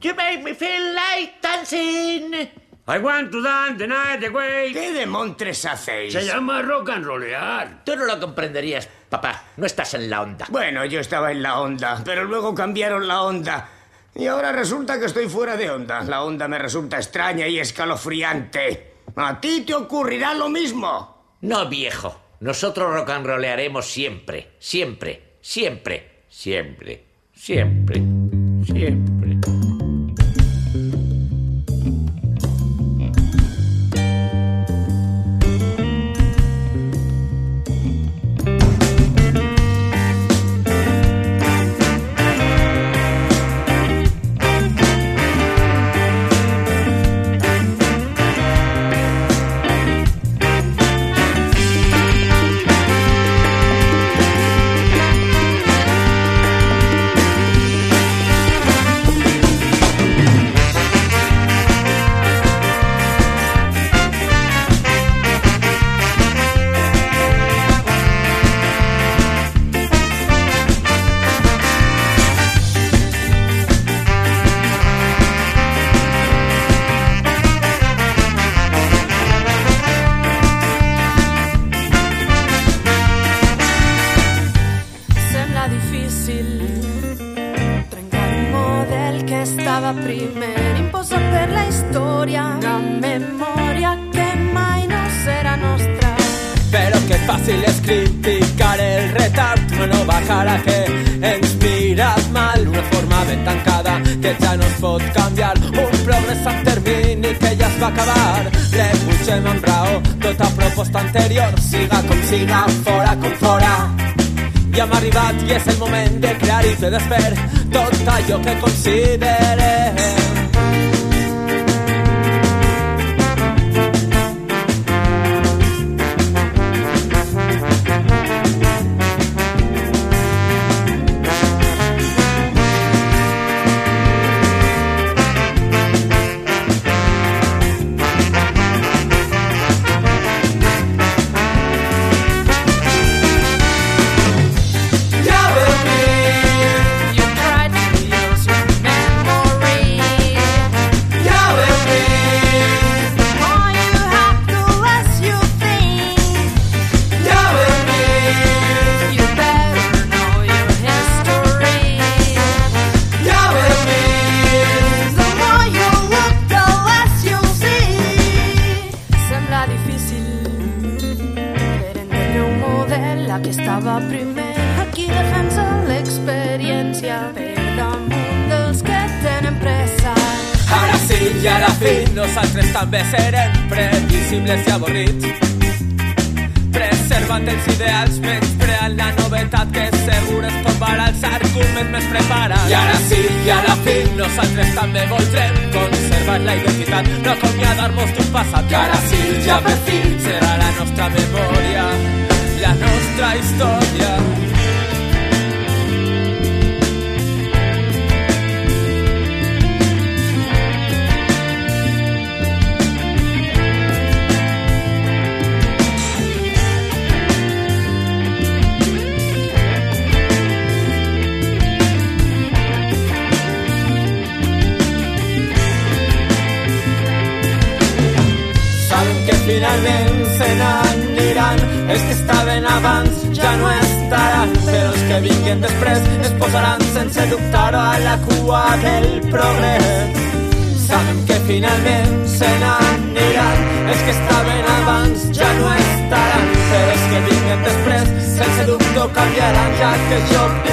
You make me feel like dancing. I want to dance the night away. ¿Qué demontres hacéis? Se llama rock and rollear. Tú no lo comprenderías, papá. No estás en la onda. Bueno, yo estaba en la onda, pero luego cambiaron la onda. Y ahora resulta que estoy fuera de onda. La onda me resulta extraña y escalofriante. A ti te ocurrirá lo mismo. No, viejo. Nosotros rock and rollearemos siempre. Siempre. Siempre. Siempre. Siempre. Siempre. Sembla imposat per la història una memòria que mai no serà nostra Però que fàcil és criticar el retard, una nova cara que ens mal, una forma ben tancada que ja no es pot canviar, un progrés a termini que ja es va acabar. Rebutgem amb raó tota proposta anterior, siga com siga, fora com fora. Ja hem arribat i és el moment de crear i fer desfer tot allò que considerem. Que estava primer. Aquí defensa l'experiència per damunt dels que tenen pressa. Ara sí i a la fi nosaltres també serem previsibles i avorrits. Preservant els ideals, menyspreant la novetat que segur es tombarà els arguments més preparats. I ara sí i a la fi nosaltres també voldrem conservar la identitat, no acomiadar-nos d'un passat. I ara sí, ja per fi, serà la nostra memòria, la nostra història. Saben que n'aniran els que estaven abans ja no estaran però els que vinguin després es posaran sense dubtar-ho a la cua del progrés Saben que finalment se n'aniran els que estaven abans ja no estaran però els que vinguin després sense dubte canviaran ja que el